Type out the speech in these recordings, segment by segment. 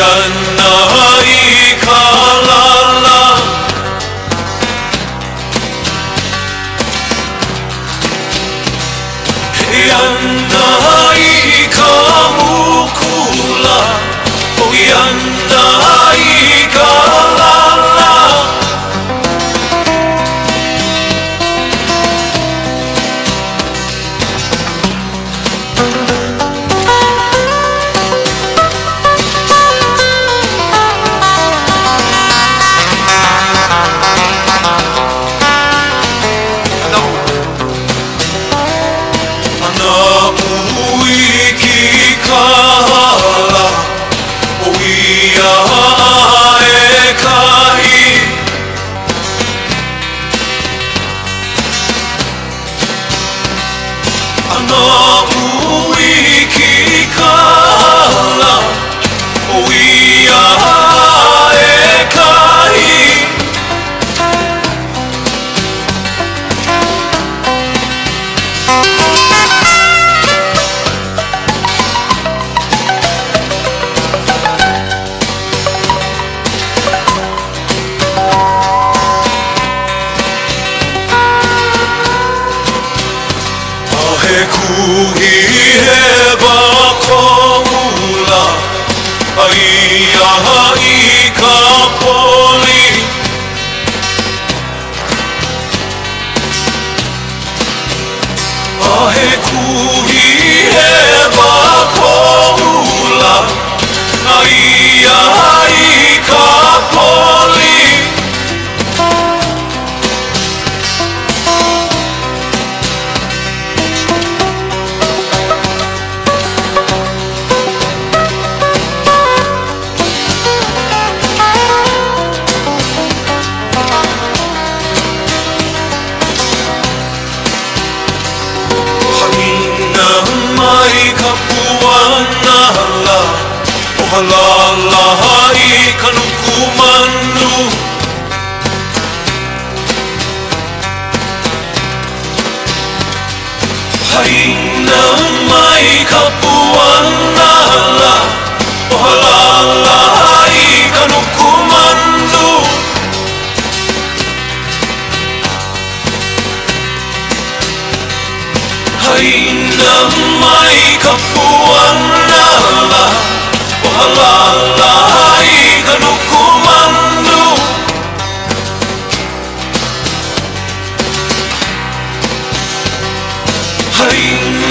ana i ka lala I ana i ka mukula O i ana we who mana hala O hala la hai ka nuku manu Hai na mai ka puana hala O hala la حين معك قوة نابا وهلا لايك نكمانو حين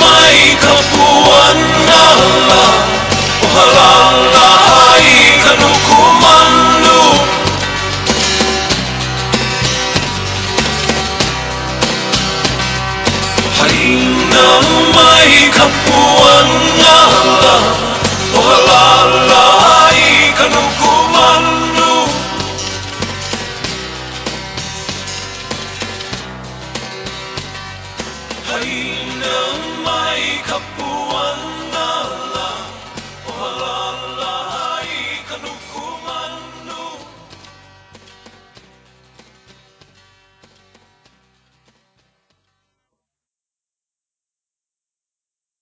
معك قوة manana Mga lalay ka ng kumando Ay na may kapuan